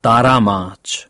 Taramat